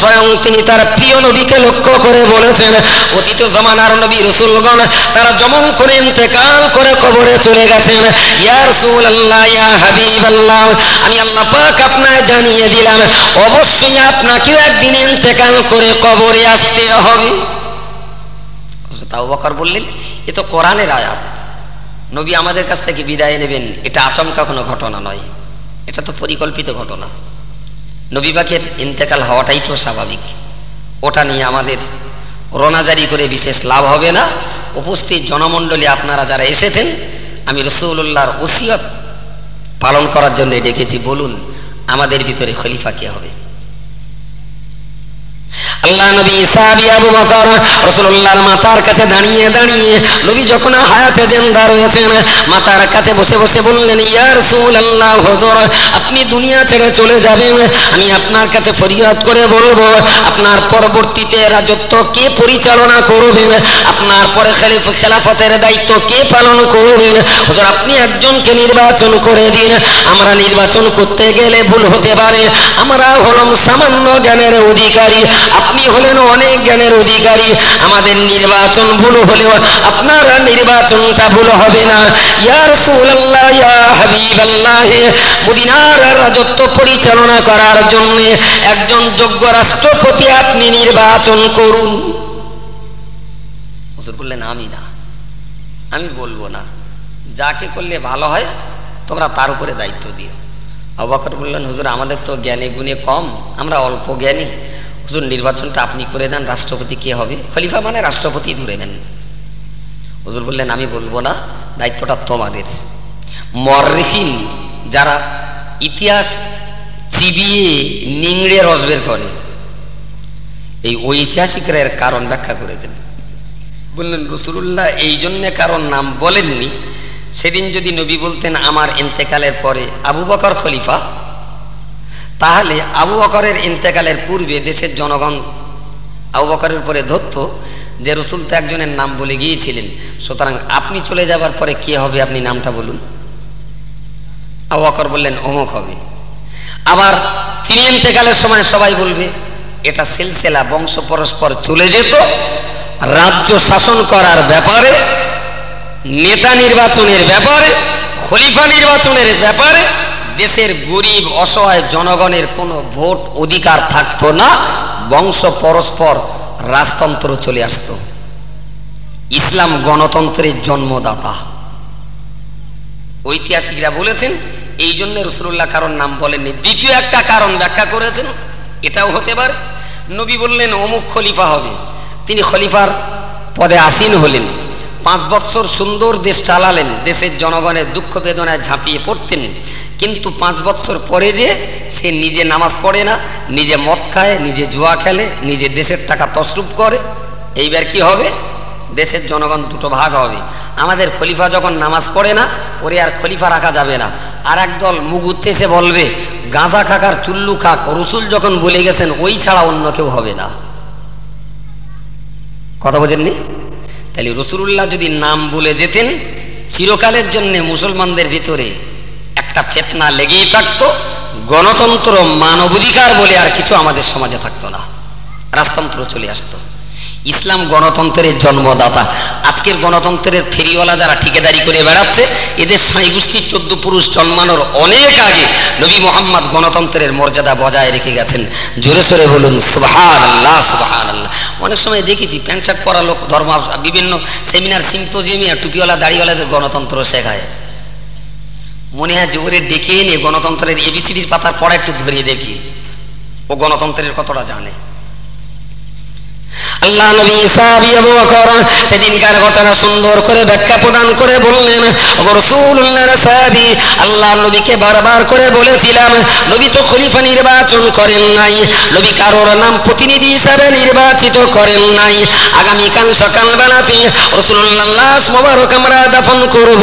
স্বয়ং তিনি তার প্রিয় লক্ষ্য করে বলেছেন, অতীত জমানার চলে গেছেন। আমি পাক আপনাকে জানিয়ে দিলাম, অবশ্যই আপনাকেও একদিন ইন্তেকাল করে কবরে আসতে হবে। আবু বকর বললেন, এ তো কোরআনের আয়াত। নবী আমাদের কাছ থেকে বিদায় নেবেন, এটা আচমকা কোনো ঘটনা নয়। এটা তো পরিকল্পিত ঘটনা। নবীবাকের ইন্তেকাল হওয়াটাই তো স্বাভাবিক। ওটা নিয়ে আমাদের রোনাজারি করে বিশেষ লাভ হবে না। উপস্থিত জনমণ্ডলী আপনারা যারা এসেছেন, আমি রসুল্লাহর ওসিয়ত পালন করার জন্য ডেকেছি, বলুন, আমাদের ভিতরে খলিফা কে হবে? আল্লাহ নবী সাহাবী আবু বকর রাসূলুল্লাহর মাতার কাছে দাঁড়িয়ে দাঁড়িয়ে নবী যখন হায়াতে জিন্দা রয়েছেন, মাতার কাছে বসে বসে বললেন, ইয়া রাসূলুল্লাহ, হুজুর, আপনি দুনিয়া ছেড়ে চলে যাবেন। আমি আপনার কাছে ফরিয়াদ করে বলব, আপনার পরবর্তীতে রাজত্ব কে পরিচালনা করবেন? আপনার পরে খলিফ, খেলাফতের দায়িত্ব কে পালন করবেন? হুজুর, আপনি একজনকে নির্বাচন করে দিন। আমরা নির্বাচন করতে গেলে ভুল হতে পারে। আমরা হলাম সামান্য জ্ঞানের অধিকারী। আপনি হলেন অনেক জ্ঞানের অধিকারী। আমাদের নির্বাচন ভুল হলেও আপনার নির্বাচনটা ভুল হবে না। ইয়ার রাসূলুল্লাহ, ইয়া হাবিবাল্লাহ, মদিনার রাজত্ব পরিচালনা করার জন্য একজন যোগ্য রাষ্ট্রপতি আপনি নির্বাচন করুন। হুজুর বললেন, আমি না। আমি বলব না। যাকে করলে ভালো হয়, তোমরা তার উপরে দায়িত্ব দিও। আবু বকর বললেন, হুজুর, আমাদের তো জ্ঞানে গুণে কম, আমরা অল্প জ্ঞানী। হুজুর নির্বাচনটা আপনি করে দেন, রাষ্ট্রপতি কে হবে? খলিফা মানে রাষ্ট্রপতি ধরে নেন। হুজুর বললেন, আমি বলব না, দায়িত্বটা তোমাদের। মররিহীন যারা ইতিহাস চিবিয়ে নিংড়ে রস বের করে, এই ঐতিহাসিকরা এর কারণ ব্যাখ্যা করেছেন বললেন রসুল্লাহ এই জন্যে কারণ নাম বলেননি। সেদিন যদি নবী বলতেন, আমার ইন্তেকালের পরে আবু বকর খলিফা তাহলে আবু বকরের ইন্তেকালের পূর্বে দেশের জনগণ আবু বকরের পরে ধরত যে রসুল তো একজনের নাম বলে গিয়েছিলেন। সুতরাং আপনি চলে যাবার পরে কে হবে আপনি নামটা বলুন। আবু বকর বললেন, অমুক হবে। আবার তিনি ইন্তেকালের সময় সবাই বলবে, এটা সিলসিলা, বংশ পরস্পর চলে যেত, রাজ্য শাসন করার ব্যাপারে, নেতা নির্বাচনের ব্যাপারে, খলিফা নির্বাচনের ব্যাপারে দেশের গরিব, অসহায় জনগণের কোনো ভোট অধিকার থাকতো না, বংশ পরস্পর রাজতন্ত্র চলে আসতো। ইসলাম গণতন্ত্রের জন্মদাতা। ঐতিহাসিকরা বলেছেন, এই জন্য রসুল্লাহ কারণ নাম বলেননি। দ্বিতীয় একটা কারণ ব্যাখ্যা করেছেন, এটাও হতে পারে। নবী বললেন, অমুক খলিফা হবে। তিনি খলিফার পদে আসীন হলেন। পাঁচ বৎসর সুন্দর দেশ চালালেন, দেশের জনগণের দুঃখ বেদনায় ঝাঁপিয়ে পড়তেন। কিন্তু পাঁচ বৎসর পরে যে সে নিজে নামাজ পড়ে না, নিজে মদ খায়, নিজে জুয়া খেলে, নিজে দেশের টাকা তসরুপ করে, এইবার কি হবে? দেশের জনগণ দুটো ভাগ হবে। আমাদের খলিফা যখন নামাজ পড়ে না, ওরে আর খলিফা রাখা যাবে না। আর একদল মুখ উচ্চেসে বলবে, গাঁজা খাকার, চুল্লু খাক। রসুল যখন বলে গেছেন, ওই ছাড়া অন্য কেউ হবে না। কথা বোঝেননি? তাহলে রসুল্লাহ যদি নাম বলে যেতেন, চিরকালের জন্য মুসলমানদের ভিতরে একটা ফেতনা লেগেই থাকতো। গণতন্ত্র মানবাধিকার বলে আর কিছু আমাদের সমাজে থাকতো না। রাজতন্ত্র চলে আসতো। ইসলাম গণতন্ত্রের জন্মদাতা। আজকের গণতন্ত্রের ফেরিওয়ালা যারা ঠিকাদারি করে বেড়াচ্ছে, এদের সাই গোষ্ঠীর চোদ্দ পুরুষ জন্মানোর অনেক আগে নবী মোহাম্মদ গণতন্ত্রের মর্যাদা বজায় রেখে গেছেন। জোরে সোরে বলুন সুবাহান আল্লাহ সুবাহান আল্লাহ অনেক সময় দেখেছি প্যান্ট শার্ট পরা লোক, ধর্ম বিভিন্ন সেমিনার, সিম্পোজিয়ামে টুপিওয়ালা, দাড়িওয়ালাদের গণতন্ত্র শেখায়। মনে হয় ওরে ডেকে এনে গণতন্ত্রের এবিসিডির পাতার পড়া একটু ধরিয়ে দেখি। ও গণতন্ত্রের কতটা জানে। আল্লাহ নবী সাহাবী আবু বকর সেদিনকার ঘটনা সুন্দর করে ব্যাখ্যা প্রদান করে বললেন, ওগো রাসূলুল্লাহর সাহাবী আল্লাহ নবীকে বারবার করে বলেছিলাম, নবী তো খলিফা নির্বাচন করেন নাই, নবী কারোর নাম প্রতিনিধি হিসাবে নির্বাচিত করেন নাই। আগামী কাল সকাল বেলাতে রাসূলুল্লাহ লাশ মোবারক আমরা দাফন করব,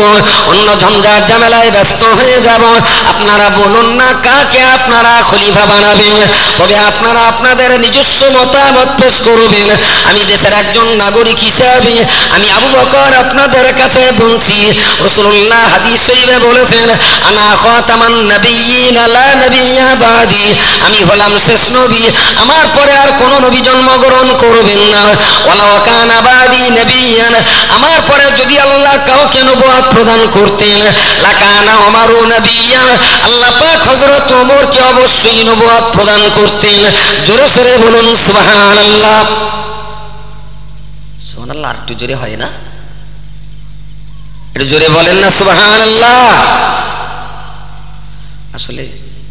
অন্য ঝঞ্ঝাট ঝামেলায় ব্যস্ত হয়ে যাব। আপনারা বলুন না কাকে আপনারা খলিফা বানাবেন, তবে আপনারা আপনাদের নিজস্ব মতামত পেশ করবেন। আমি দেশের একজন নাগরিক হিসাবে আমি আবু বকর আপনাদের কাছে বলছি, রসুল্লাহ হাদিস বলেছেন, আনা খাতামান নবিয়্যিন লা নবিয়্যা বাদি। আমি হলাম শেষ নবী, আমার পরে আর কোন নবী জন্মগ্রহণ করবেন না। ওয়ালাউ কানা বাদি নবিয়ান, আমার পরে যদি আল্লাহ কাউকে নবুয়াত প্রদান করতেন, লাকানা ওমরু নবিয়ান, আল্লাহ পাক হযরত ওমরকে অবশ্যই নবুয়াত প্রদান করতেন। জোরে সোরে বলুন, সুবহানাল্লাহ। সুবহানাল্লাহ, আর একটু জোরে হয় না? একটু জোরে বলেন না, সুবহানাল্লাহ। আসলে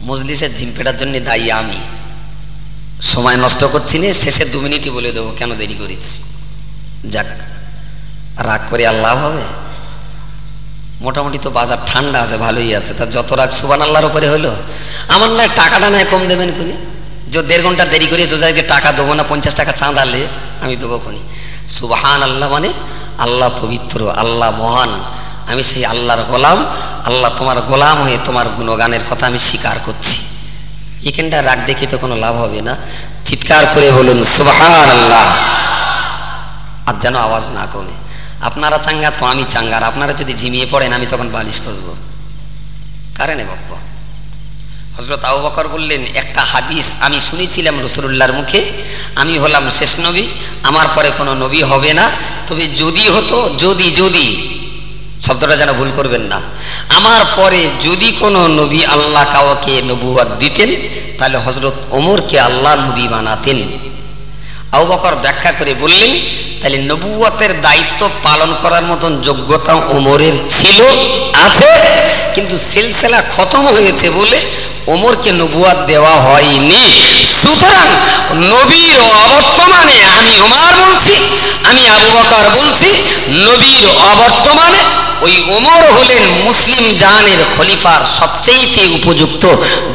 মজলিসের ঝিমপেটার জন্য দায়ী আমি। সময় নষ্ট করছি না, শেষে দু মিনিটই বলে দেবো কেন দেরি করিস? যাক, রাগ করে আল্লাহ হবে? মোটামুটি তো বাজার ঠান্ডা আছে, ভালোই আছে। তা যত রাগ সুবান আল্লাহর উপরে হলো, আমার না টাকাটা নয় কম দেবেন খুনি। যে দেড় ঘণ্টা দেরি করে সোজাইকে টাকা দেবো না, পঞ্চাশ টাকা চাঁদালে আমি দেবো খুনি। সুবাহান আল্লাহ মানে আল্লাহ পবিত্র, আল্লাহ মহান। আমি সেই আল্লাহর গোলাম, আল্লাহ তোমার গোলাম হয়ে তোমার গুণগানের কথা আমি স্বীকার করছি। এখানটা রাগ দেখে তো কোনো লাভ হবে না। চিৎকার করে বলুন সুবাহান আল্লাহ আর যেন আওয়াজ না কমে। আপনারা চাঙ্গা তো আমি চাঙ্গার। আপনারা যদি ঝিমিয়ে পড়েন, আমি তখন বালিশ করব কারণে বক্ষ হজরত আবু বকর বললেন, একটা হাদিস আমি শুনেছিলাম রসুল্লাহর মুখে। আমি হলাম শেষ নবী, আমার পরে কোনো নবী হবে না। তবে যদি হতো, যদি যদি, শব্দটা যেন ভুল করবেন না। আমার পরে যদি কোনো নবী আল্লাহ কাউকে নবুয়াদ দিতেন, তাহলে হজরত ওমরকে আল্লাহ নবী বানাতেন। আবু বকর ব্যাখ্যা করে বললেন তাহলে নবুয়তের দায়িত্ব পালন করার মতন যোগ্যতা ওমরের ছিল, আছে, কিন্তু সিলসিলা খতম হয়েছে বলে ওমরকে নবুয়াত দেওয়া হয়নি। সুতরাং নবীর অবর্তমানে আমি ওমার বলছি, আমি আবু বকর বলছি, নবীর অবর্তমানে ওই ওমর হলেন মুসলিম জাহানের খলিফার সবচেয়ে উপযুক্ত।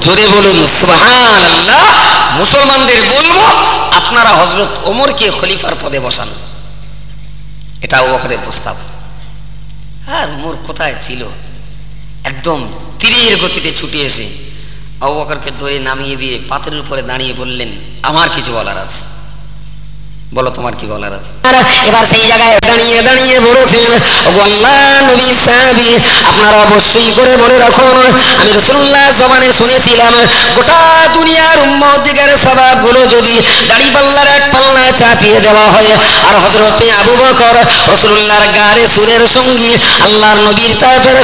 জোরে বলুন, সুবহানাল্লাহ। মুসলমানদের বলব, আপনারা হজরত ওমরকে খলিফার পদে বসান। এটা বকরের প্রস্তাব। আর মোর কোথায় ছিল? একদম তীরের গতিতে ছুটে এসে আবু বকরকে ধরে নামিয়ে দিয়ে পাথরের উপরে দাঁড়িয়ে বললেন, আমার কিছু বলার আছে। বলো তোমার কি বলার আছে? এবার সেই জায়গায় দাঁড়িয়ে দাঁড়িয়ে বলেছেন আল্লাহ নবী সাহাবী আপনারা অবশ্যই করে মনে রাখুন আমি জমানে শুনেছিলাম, গোটা দুনিয়ার যদি পাল্লার এক চাপিয়ে দেওয়া হয়, আর আবু বকর সুরের সঙ্গী, আল্লাহর নবীর তায়েফের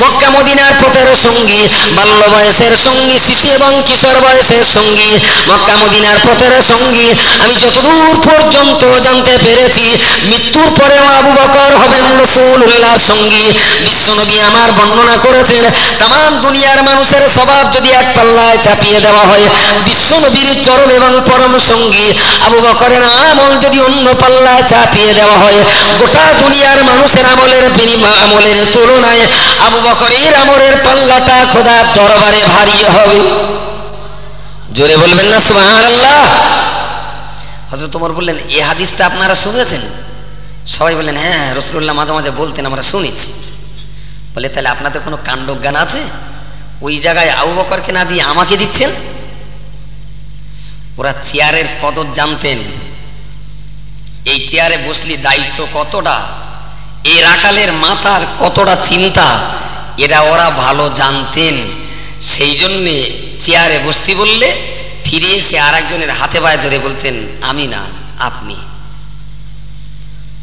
মক্কা মদিনার পথের সঙ্গী বাল্য বয়সের সঙ্গী শিশু এবং কিশোর বয়সের সঙ্গী, মক্কা মদিনার পথের সঙ্গী, আমি যতদূর পর্যন্ত জানতে পেরেছি, মৃত্যুর পরেও আবু বকর হবেন রসুল্লাহ সঙ্গী। বিশ্বনবী আমার বর্ণনা করেছেন, তাম দুনিয়ার মানুষের স্বভাব যদি এক পাল্লায় চাপিয়ে দেওয়া হয় বিশ্বনবীর চরম এবং পরম সঙ্গী। আবু বকরের আমল যদি অন্য পাল্লায় চাপিয়ে দেওয়া হয়, গোটা দুনিয়ার মানুষের আমলের বিনিমা আমলের তুলনায় আবু বকরের আমলের পাল্লাটা খোদার দরবারে ভারী হবে। জোরে বলবেন না, সুবহানাল্লাহ। হজরত তোমার বললেন, এ হাদিসটা আপনারা শুনেছেন? সবাই বললেন হ্যাঁ রসুল্লাহ মাঝে মাঝে বলতেন, আমরা শুনেছি। বলে, তাহলে আপনাদের কোনো কাণ্ডজ্ঞান আছে? ওই জায়গায় আবু বকরকে না দিয়ে আমাকে দিচ্ছেন? ওরা চেয়ারের কদর জানতেন। এই চেয়ারে বসলি দায়িত্ব কতটা? এই রাখালের মাথার কতটা চিন্তা? এটা ওরা ভালো জানতেন। সেই জন্যে চেয়ারে বসতি বললে ফিরে এসে আর একজনের হাতে পায়ে ধরে বলতেন, আমি না, আপনি।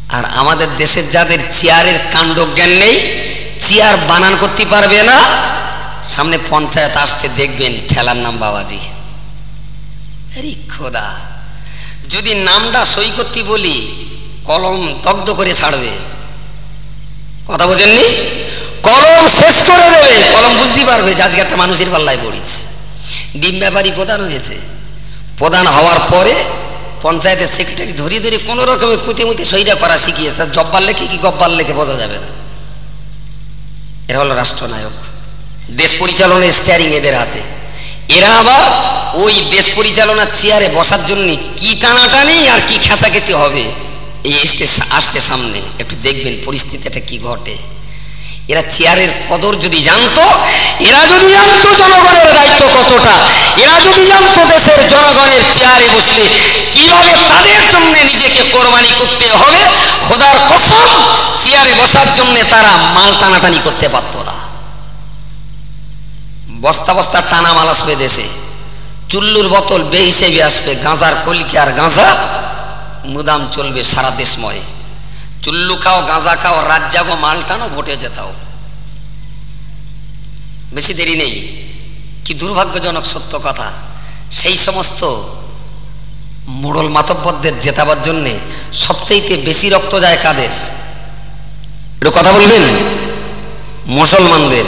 আর আমাদের দেশের যাদের চেয়ারের কাণ্ড জ্ঞান নেই, চেয়ার বানান করতে পারবে না, সামনে পঞ্চায়েত আসছে, দেখবেন ঠেলার নাম বাবাজি। খোদা, যদি নামটা সই করতে বলি, কলম দগ্ধ করে ছাড়বে। কথা বোঝেননি কলম শেষ করে দেবে। কলম বুঝতে পারবে যে আজকে একটা মানুষের পাল্লায় পড়েছে। ডিম ব্যাপারী প্রধান হয়েছে। প্রধান হওয়ার পরে পঞ্চায়েতের সেক্রেটারি ধরিয়ে ধরে কোনো রকমের কুতে সইটা করা শিখিয়েছে। জব্বার লেখে কি গব্বার লেখে বোঝা যাবে না। এরা হলো রাষ্ট্রনায়ক। দেশ পরিচালনার স্টিয়ারিং এদের হাতে। এরা আবার ওই দেশ পরিচালনার চেয়ারে বসার জন্য কি টানাটানি আর কি খেঁচাখেচি হবে, এই আসতে আসছে সামনে। একটু দেখবেন পরিস্থিতিটা কি ঘটে। এরা চেয়ারের কদর যদি জানতো, এরা যদি জানতো জনগণের দায়িত্ব কতটা। এরা যদি জানতো দেশের জনগণের চেয়ারে বসলে কীভাবে তাদের জন্য নিজেকে কোরবানি করতে হবে, খোদার কসম, চেয়ারে বসার জন্য তারা মাল টানাটানি করতে পারতো না। বস্তা বস্তা টানা মাল আসবে দেশে। চুল্লুর বোতল বে হিসেবে আসবে, গাঁজার কলিকে আর গাঁজা, মুদাম চলবে সারা দেশময়। চুল্লু খাও, গাঁজা খাও, রাত যাব মাল টানো, ভোটে যেতাও বেশি দেরি নেই। কি দুর্ভাগ্যজনক সত্য কথা। সেই সমস্ত মোড়ল মাতব্বরদের জেতাবার জন্যে সবচাইতে বেশি রক্ত যায় কাদের? একটু কথা বলবেন? মুসলমানদের।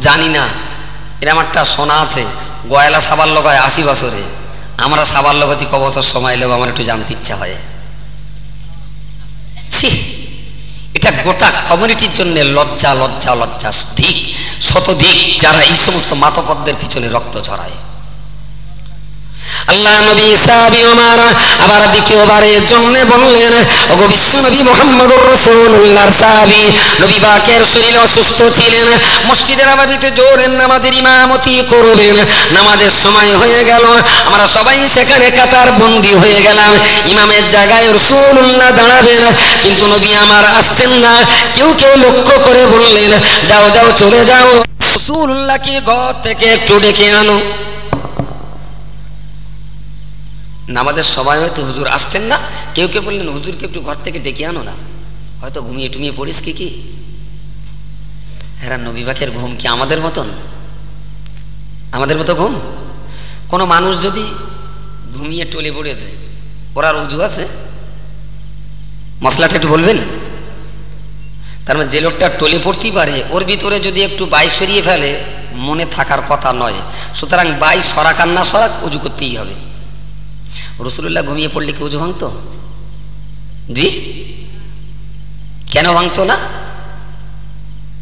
জানি না। এরম একটা শোনা আছে। গয়লা সাবার লোক হয় আশি বছরে। আমরা সাবার লগতি ক বছর সময় লোক আমার একটু জানতে ইচ্ছা হয়। ছি। এটা গোটা কমিউনিটির জন্য লজ্জা লজ্জা লজ্জা দিক শতধিক যারা এই সমস্ত মাতপদ্মের পিছনে রক্ত ঝরায়। আল্লাহ নবী সাহাবী আমার আবার দ্বিতীয়বারের জন্য বললেন, ওগো বিশ্ব নবী মুহাম্মদুর রাসূলুল্লাহর সাহাবী, নবী পাকের শরীর অসুস্থ ছিলেন মসজিদের আবাদিতে জোরের নামাজের ইমামতি করবেন নামাজের সময় হয়ে গেল, আমরা সবাই সেখানে কাতার বন্দী হয়ে গেলাম, ইমামের জায়গায় রাসূলুল্লাহ দাঁড়াবেন, কিন্তু নবী আমার আসছেন না, কেউ কেউ লক্ষ্য করে বললেন, যাও যাও, চলে যাও, রাসূলুল্লাহকে ঘর থেকে একটু ডেকে আনো। নামাজের সময় হয়তো হুজুর আসছেন না, কেউ কেউ বললেন, হুজুরকে একটু ঘর থেকে ডেকে আনো না। হয়তো ঘুমিয়ে টুমিয়ে পড়িস কি কি? হ্যাঁ নবীবাকের ঘুম কি আমাদের মতন? আমাদের মতো ঘুম? কোনো মানুষ যদি ঘুমিয়ে টলে পড়েছে ওর উজু আছে? মশলাটা একটু বলবেন? তার মানে যে লোকটা টলে পড়তেই পারে, ওর ভিতরে যদি একটু বাই সরিয়ে ফেলে, মনে থাকার কথা নয়। সুতরাং বাই সরাক না সরাক, উজু করতেই হবে। রসুল্লাহ ঘুমিয়ে পড়লে কি উজু ভাঙতো? জি? কেন ভাঙতো না?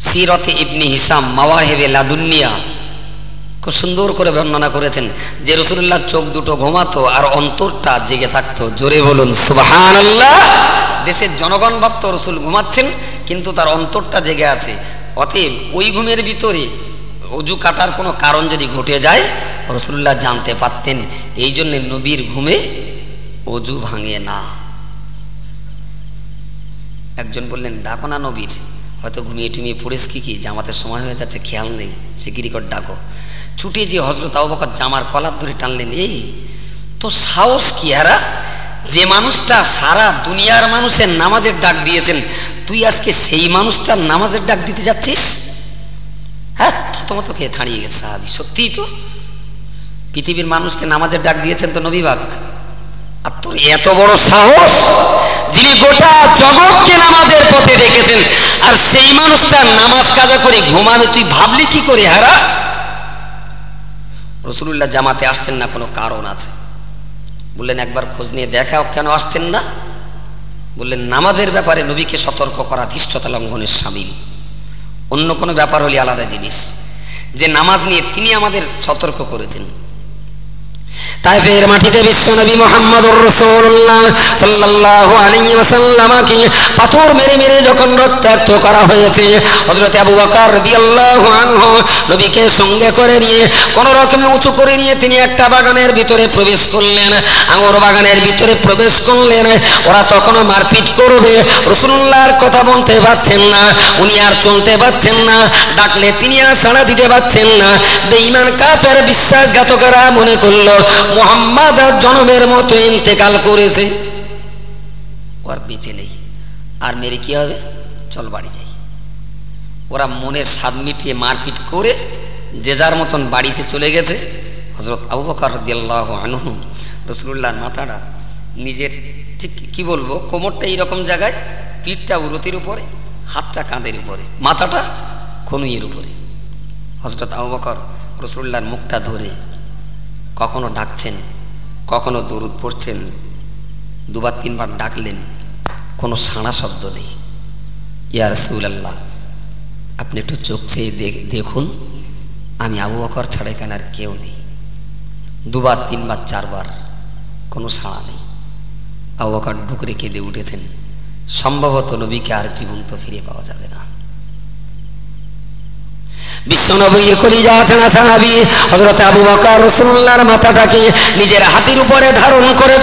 সিরতে ইবনি হিসাম মাওয়াহেবে লাদুনিয়া খুব সুন্দর করে বর্ণনা করেছেন যে রসুল্লাহ চোখ দুটো ঘুমাতো আর অন্তরটা জেগে থাকতো। জোরে বলুন সুবাহান দেশের জনগণ ভাবত রসুল ঘুমাচ্ছেন, কিন্তু তার অন্তরটা জেগে আছে। অতএব ওই ঘুমের ভিতরে অজু কাটার কোনো কারণ যদি ঘটে যায়, রসুল্লাহ জানতে পারতেন, এই জন্যে নবীর ঘুমে অজু ভাঙে না। একজন বললেন, ডাকো না নবীর, হয়তো ঘুমিয়ে টুমিয়ে পড়েস কি কি, জামাতের সময় হয়ে যাচ্ছে, খেয়াল নেই সে গিরিকর ডাকো। ছুটে যে হজরত আবকর জামার কলার ধরে টানলেন, এই তো সাহস কি হারা? যে মানুষটা সারা দুনিয়ার মানুষের নামাজের ডাক দিয়েছেন, তুই আজকে সেই মানুষটার নামাজের ডাক দিতে যাচ্ছিস? হ্যাঁ থতমত খেয়ে থাড়িয়ে গেছে সাহাবি। সত্যিই তো। পৃথিবীর মানুষকে নামাজের ডাক দিয়েছেন তো নবীবাগ আর তোর এত বড় সাহস, যিনি গোটা জগৎকে নামাজের পথে ডেকেছেন আর সেই মানুষটা নামাজ কাজা করে ঘুমাবে, তুই ভাবলি কি করে, হারা? রসুল্লাহ জামাতে আসছেন না, কোনো কারণ আছে। বললেন, একবার খোঁজ নিয়ে দেখাও কেন আসছেন না? বললেন, নামাজের ব্যাপারে নবীকে সতর্ক করা ধৃষ্টতা লঙ্ঘনের সামিল। অন্য কোনো ব্যাপার হলে আলাদা জিনিস। যে নামাজ নিয়ে তিনি আমাদের সতর্ক করেছেন। তাইফের মাটিতে বিশ্বনবী মোহাম্মদুর রাসূলুল্লাহ সাল্লাল্লাহু আলাইহি ওয়াসাল্লামকে পাথর মেরে মেরে যখন রক্তাক্ত করা হয়েছে, হযরত আবু বকর রাদিয়াল্লাহু আনহু নবীকে সঙ্গে করে নিয়ে কোন রকমে উঁচু করে নিয়ে তিনি একটা বাগানের ভিতরে প্রবেশ করলেন। আঙুর বাগানের ভিতরে প্রবেশ করলেন। ওরা তখনও মারপিট করবে। রাসূলুল্লাহর কথা বলতে পারছেন না, উনি আর চলতে পারছেন না, ডাকলে তিনি আর সাড়া দিতে পারছেন না। বেঈমান কাফের বিশ্বাসঘাতকরা মনে করল মোহাম্মদ জনমের মতো ইন্তেকাল করেছে। ওর বেঁচে নেই। আর মেরে কি হবে? চল বাড়ি যাই। ওরা মনের স্বাদ মিটিয়ে মারপিট করে যে যার মতন বাড়িতে চলে গেছে। হজরত আবু বকর দিয়াল্লাহ আনহু রসুল্লাহর মাথাটা নিজের ঠিক কি বলব? কোমরটা এইরকম জায়গায়, পিঠটা উরতির উপরে, হাতটা কাঁধের উপরে, মাথাটা খনুইয়ের উপরে। হজরত আবু বকর রসুল্লাহর মুখটা ধরে কখনো ডাকছেন, কখনো দরুদ পড়ছেন, দুবার তিনবার ডাকলেন, কোনো সাড়া শব্দ নেই। ইয়া রসুলাল্লাহ, আপনি একটু চোখ চেয়ে দেখুন, আমি আবু বকর ছাড়া এখানে আর কেউ নেই। দুবার, তিনবার, চারবার কোনো সাড়া নেই। আবু বকর ঢুকরে কেঁদে উঠেছেন, সম্ভবত নবীকে আর জীবন্ত ফিরে পাওয়া যাবে না। বিশ্বনবীর কলিজা সাহাবি? হজরত আবু বকর রসুল্লাহর মাথাটাকে নিজের হাতির উপরে ধারণ করে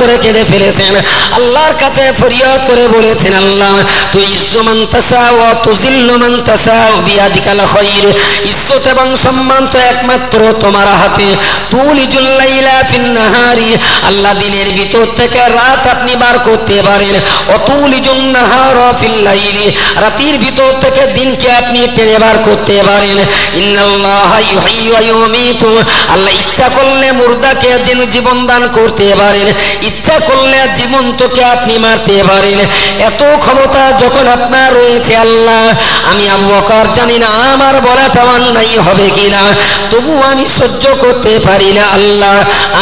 করে কেঁদে ফেলেছেন। আল্লাহর কাছে ফরিয়াদ করে বলেছেন, আল্লাহ, তুই ইজ্জমান তাসা ও তুজিল্লু মান তাসা ও বিয়াদিকাল খৈর। ইজ্জত এবং সম্মান তো একমাত্র তোমার হাতে। তুলিজুল লাইলা ফিন নাহারি আল্লাহ দিনের ভিতর থেকে রাত আপনি বার করতে পারেন। অতুলিজুন নাহার ফিল লাইলি রাতের ভিতর থেকে দিনকে আপনি টেনে বার করতে পারেন। ইউমীতু। আল্লাহ ইচ্ছা করলে মুর্দাকে জীবন দান করতে পারেন। ইচ্ছা করলে জীবন্তকে আপনি মারতে পারেন। এত ক্ষমতা যখন আপনার রয়েছে আল্লাহ, আমি আবু বকর জানি না, আমার বলাটা অন্যায় হবে কিনা। তবু আমি সহ্য করতে পারি না আল্লাহ।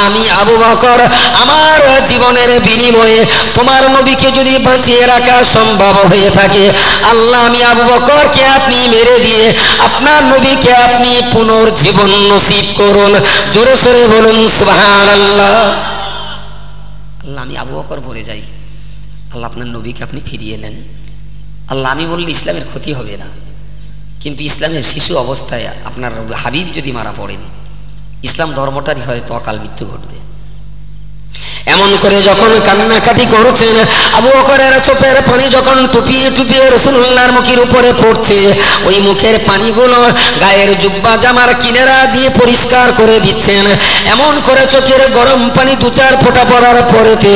আমি আবু বকর, আমার জীবনের বিনিময়ে তোমার নবীকে যদি বাঁচিয়ে রাখা সম্ভব হয়ে থাকে, আল্লাহ আমি আবু বকরকে আপনি মেরে দিয়ে আপনার নবীকে আপনি পুনর্জীবন নসিব করুন। জোরে সোরে বলুন সুবহান আল্লাহ আল্লাহ আমি আবু বলে যাই। আল্লাহ আপনার নবীকে আপনি ফিরিয়ে নেন। আল্লাহ, আমি বললে ইসলামের ক্ষতি হবে না। কিন্তু ইসলামের শিশু অবস্থায় আপনার হাবিব যদি মারা পড়েন, ইসলাম ধর্মটারই হয়তো অকাল মৃত্যু ঘটবে। এমন করে যখন কান্নাকাটি করছেন, আবু বকরের চোখের পানি যখন টুপিয়ে টুপিয়ে রসুল্লাহর মুখের উপরে পড়ছে, ওই মুখের পানিগুলো গায়ের জুব্বা জামার কিনারা দিয়ে পরিষ্কার করে দিচ্ছেন। এমন করে চোখের গরম পানি দু চার ফোঁটা পড়ার পরেতে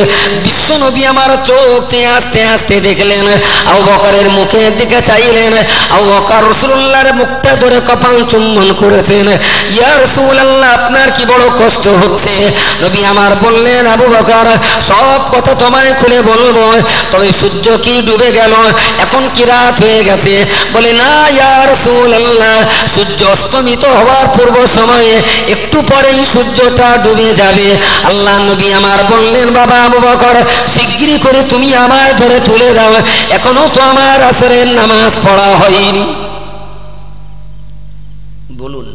বিশ্ব নবী আমার চোখ চেয়ে আস্তে আস্তে দেখলেন। আবু বকরের মুখের দিকে চাইলেন, আবু বকর রসুল্লাহর মুখটা ধরে কপাল চুম্বন করেছেন। ইয়া রসুল্লাহ আপনার কি বড় কষ্ট হচ্ছে? নবী আমার বললেন, আবু বকর সব কথা তোমায় খুলে বলব। তবে সূর্য কি ডুবে গেল? এখন কি রাত হয়ে গেছে? বলে, না, ইয়া রাসূলুল্লাহ, সূর্য অস্তমিত হওয়ার পূর্ব সময়ে একটু পরেই সূর্যটা ডুবে যাবে। আল্লাহ নবী আমার বললেন, বাবা আবু বকর, শিগগিরই করে তুমি আমায় ধরে তুলে দাও। এখনও তো আমার আসরের নামাজ পড়া হয়নি। বলুন,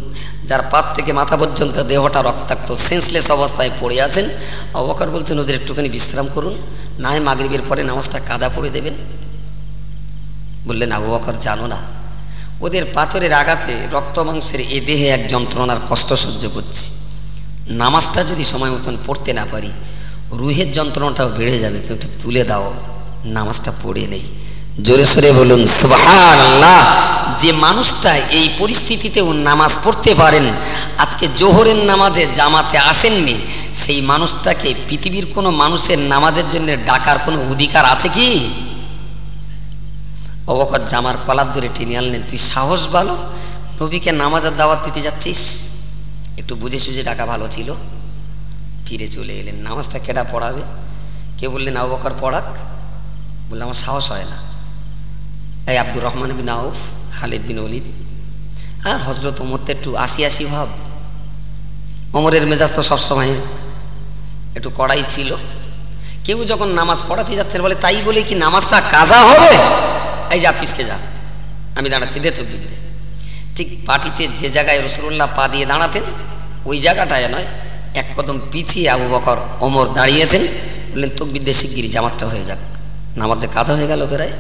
যার পাত থেকে মাথা পর্যন্ত দেহটা রক্তাক্ত সেন্সলেস অবস্থায় পড়ে আছেন অবকার বলছেন, ওদের একটুখানি বিশ্রাম করুন, না হয় মাগরিবের পরে নামাজটা কাদা পড়ে দেবেন। বললেন, আবু বকর, জানো না, ওদের পাথরের আঘাতে রক্ত মাংসের এ দেহে এক যন্ত্রণার কষ্ট সহ্য করছি। নামাজটা যদি সময় মতন পড়তে না পারি, রুহের যন্ত্রণাটাও বেড়ে যাবে, তুমি তুলে দাও, নামাজটা পড়ে নেই। জোরে সোরে বলুন, সুবহানাল্লাহ। যে মানুষটা এই পরিস্থিতিতেও নামাজ পড়তে পারেন, আজকে জোহরের নামাজে জামাতে আসেননি, সেই মানুষটাকে পৃথিবীর কোনো মানুষের নামাজের জন্য ডাকার কোনো অধিকার আছে কি? অবকর জামার কলার ধরে টেনে আনলেন, তুই সাহস ভালো, নবীকে নামাজের দাওয়াত দিতে যাচ্ছিস? একটু বুঝে সুঝে ডাকা ভালো ছিল। ফিরে চলে এলেন, নামাজটা কেডা পড়াবে? কে বললেন আবকর পড়াক? বললে আমার সাহস হয় না। এই আব্দুর রহমান বিন আউফ, খালিদ বিন অলিদ হ্যাঁ হজরত ওমরতে একটু আসি আসি ভাব। ওমরের মেজাজ তো সবসময় একটু কড়াই ছিল। কেউ যখন নামাজ পড়াতে যাচ্ছেন বলে, তাই বলে কি নামাজটা কাজা হবে? এই যা, পিসকে যা। আমি দাঁড়াচ্ছি, দে তো বিদ্যে ঠিক পার্টিতে যে জায়গায় রসুল্লাহ পা দিয়ে দাঁড়াতেন, ওই জায়গাটায় নয়, এক কদম পিছিয়ে আবু বকর, ওমর দাঁড়িয়েছেন। বললেন তকবিদ্যে শিগগিরি জামাতটা হয়ে যাক। নামাজে কাজা হয়ে গেল প্রায়।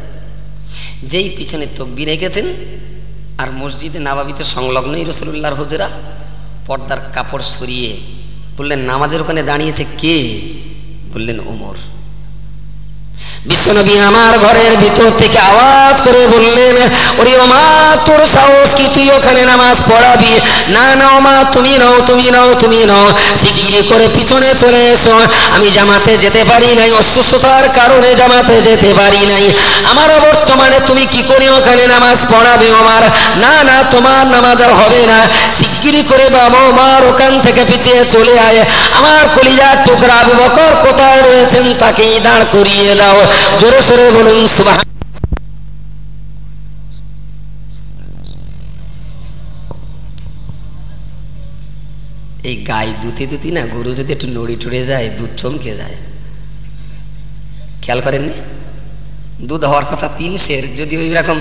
যেই পিছনে তকবি রেখেছেন আর মসজিদে নাবাবিতে সংলগ্নই রসুল্লাহর হুজরা, পর্দার কাপড় সরিয়ে বললেন, নামাজের ওখানে দাঁড়িয়েছে কে? বললেন, ওমর। বিশ্বনবী আমার ঘরের ভিতর থেকে আওয়াজ করে বললেন, ওরে ওমা, তোর সাহস কি? তুই ওখানে নামাজ পড়াবি? না না ওমা, তুমি নাও তুমি নাও তুমি নাও। শিগগিরি করে পিছনে চলে এসো। আমি জামাতে যেতে পারি নাই, অসুস্থতার কারণে জামাতে যেতে পারি নাই। আমার বর্তমানে তুমি কি করে ওখানে নামাজ পড়াবে ওমার? না না, তোমার নামাজ আর হবে না। শিগগিরি করে বাবা ওমার ওখান থেকে পিছিয়ে চলে আয়। আমার কলিজার টুকরা বকর কোথায় রয়েছেন তাকেই দাঁড় করিয়ে দাও। জোরে সোরে বলুন এই গায়ে দুতি দুতি না, গরু যদি একটু নড়ি টড়ে যায়, দুধ চমকে যায়। খেয়াল করেননি? দুধ হওয়ার কথা তিন সের, যদি ওই রকম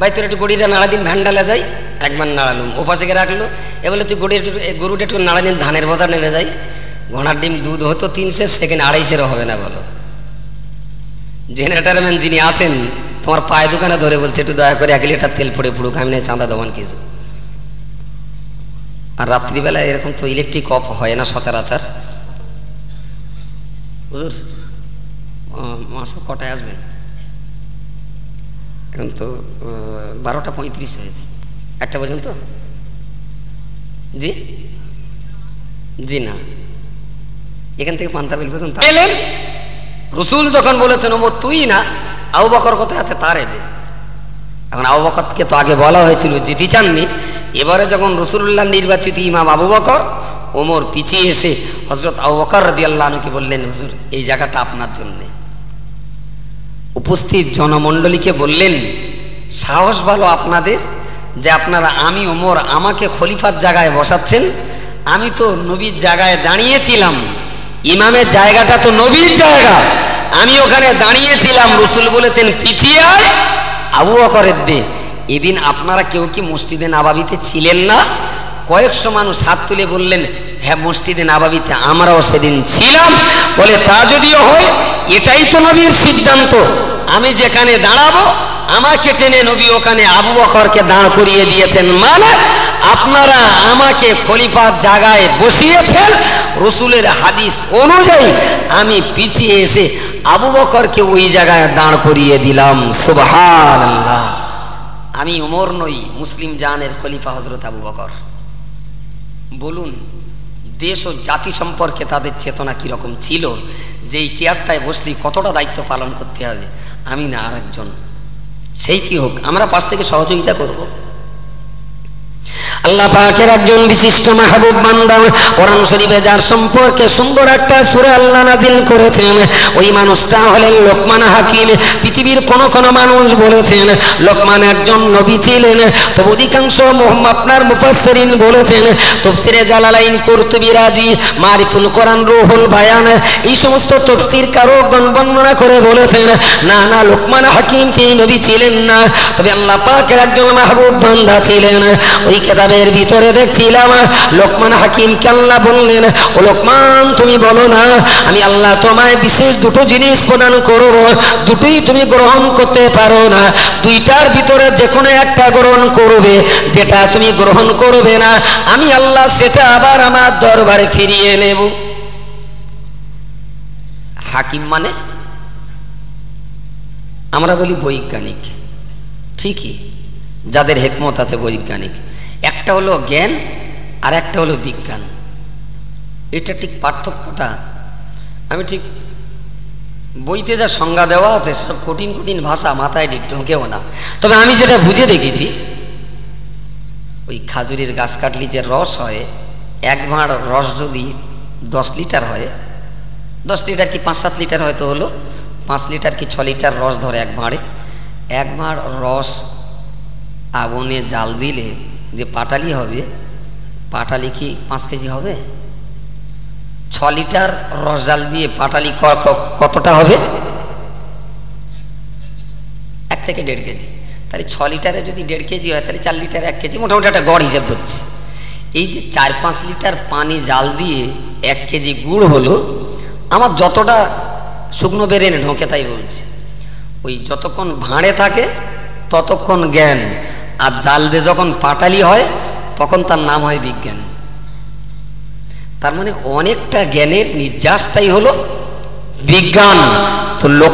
ভাই, তোর একটু গড়িটা নাড়া দিন, ভ্যান্ডালে যাই, একবার নাড়ালুম। ওপাশে গিয়ে রাখল, এ বলে, তুই গড়ি একটু গরুটা একটু নাড়া দিন, ধানের বোঝা নেমে যাই। ঘোড়ার ডিম দুধ হতো তিন সের, সেখানে আড়াইশেরও হবে না বলো। জেনারেটারম্যান যিনি আছেন, তোমার পায়ে দোকানে ধরে বলছে, একটু দয়া করে এক লিটার তেল পড়ে পুড়ুক, আমি চাঁদা দেওয়ান কিছু? আর রাত্রিবেলায় এরকম তো ইলেকট্রিক অফ হয় না সচরাচর। মাসা কটায় আসবেন এখন তো বারোটা পঁয়ত্রিশ হয়েছে। একটা পর্যন্ত? জি? জি না। এখান থেকে পান্তা বিল পর্যন্ত? রসুল যখন বলেছেন, ওমর, তুই না, আবু বকর কোথায় আছে তারে দে এখন আবু বকরকে তো আগে বলা হয়েছিল যেতে চাননি এবারে যখন রসুল্লাহ নির্বাচিত ইমাম আবু বকর, ওমর পিছিয়ে এসে হজরত আবু বকর রদি বললেন, হুজুর, এই জায়গাটা আপনার জন্যে। উপস্থিত জনমণ্ডলীকে বললেন, সাহস ভালো আপনাদের যে আপনারা আমি, ওমর, আমাকে খলিফার জায়গায় বসাচ্ছেন। আমি তো নবীর জায়গায় দাঁড়িয়েছিলাম। ইমামের জায়গাটা তো নবীর জায়গা। আমি ওখানে দাঁড়িয়েছিলাম, রসুল বলেছেন, পিছিয়ে আয় আবু অকরের দে এদিন আপনারা কেউ কি মসজিদে নাবাবিতে ছিলেন না? কয়েকশো মানুষ হাত তুলে বললেন হ্যাঁ মসজিদে নাবাবিতে আমরাও সেদিন ছিলাম। বলে, তা যদিও হয়, এটাই তো নবীর সিদ্ধান্ত। আমি যেখানে দাঁড়াবো আমাকে টেনে নবী ওখানে আবু বকরকে দাঁড় করিয়ে দিয়েছেন। মানে আপনারা আমাকে খলিফার জায়গায় বসিয়েছেন। রসুলের হাদিস অনুযায়ী আমি পিছিয়ে এসে আবু বকরকে ওই জায়গায় দাঁড় করিয়ে দিলাম। সুবহান আমি ওমর নই, মুসলিম জানের খলিফা হজরত আবু বকর। বলুন, দেশ ও জাতি সম্পর্কে তাদের চেতনা কীরকম ছিল? যে এই চেয়ারটায় বসলি কতটা দায়িত্ব পালন করতে হবে? আমি না আর একজন সেই কি হোক আমরা পাশ থেকে সহযোগিতা করব। আল্লাহ পাকের একজন বিশিষ্ট মাহবুব বান্দা কোরআন শরীফে যার সম্পর্কে সুন্দর একটা সুরে আল্লাহ নাজিল করেছেন, ওই মানুষটা হলেন লোকমান হাকিম। পৃথিবীর কোন কোন মানুষ বলেছেন, লোকমান একজন নবী ছিলেন তো অধিকাংশ আপনার মুফাসসিরিন বলেছেন, তফসিরে জালালাইন কুরতুবি রাজি, মারিফুল কোরআন রুহুল বায়ান, এই সমস্ত তফসির কারও বর্ণনা করে বলেছেন, না না, লোকমান হাকিম তিনি নবী ছিলেন না, তবে আল্লাহ পাকের একজন মাহবুব বান্দা ছিলেন, ওই কেতাবের ভিতরে দেখছিলাম, লোকমান হাকিম আল্লাহ বললেন, ও লোকমান, তুমি বলো না, আমি আল্লাহ তোমায় বিশেষ দুটো জিনিস প্রদান করব, দুটোই তুমি গ্রহণ করতে পারো না। দুইটার ভিতরে যে কোনো একটা গ্রহণ করবে, যেটা তুমি গ্রহণ করবে না, আমি আল্লাহ সেটা আবার আমার দরবারে ফিরিয়ে নেব। হাকিম মানে? আমরা বলি বৈজ্ঞানিক। ঠিকই, যাদের হেকমত আছে বৈজ্ঞানিক। একটা হলো জ্ঞান আর একটা হলো বিজ্ঞান। এটা ঠিক পার্থক্যটা? আমি ঠিক বইতে যা সংজ্ঞা দেওয়া আছে সব কঠিন কঠিন ভাষা মাথায় ঢোকেও না। তবে আমি যেটা বুঝে দেখেছি, ওই খাজুরির গাছ কাটলি যে রস হয়, এক ভাঁড় রস যদি দশ লিটার হয়, দশ লিটার কি পাঁচ সাত লিটার হয়তো হলো, পাঁচ লিটার কি ছ লিটার রস ধরে এক ভাঁড়ে। এক ভাঁড় রস আগুনে জাল দিলে যে পাটালি হবে, পাটালি কি পাঁচ কেজি হবে? ছ লিটার রস জাল দিয়ে পাটালি কতটা হবে? এক থেকে দেড় কেজি। তাহলে ছ লিটারে যদি দেড় কেজি হয়, তাহলে চার লিটার এক কেজি মোটামুটি একটা গড় হিসেব ধরছে। এই যে চার পাঁচ লিটার পানি জাল দিয়ে এক কেজি গুড় হলো, আমার যতটা শুকনো বেড়ে ঢোকে তাই বলছে। ওই যতক্ষণ ভাঁড়ে থাকে, ততক্ষণ জ্ঞান। আর জাল দিয়ে যখন পাটালি হয়, তখন তার নাম হয় বিজ্ঞান। তার মানে অনেকটা জ্ঞানের নির্যাসটাই হলো বিজ্ঞান। তো লোক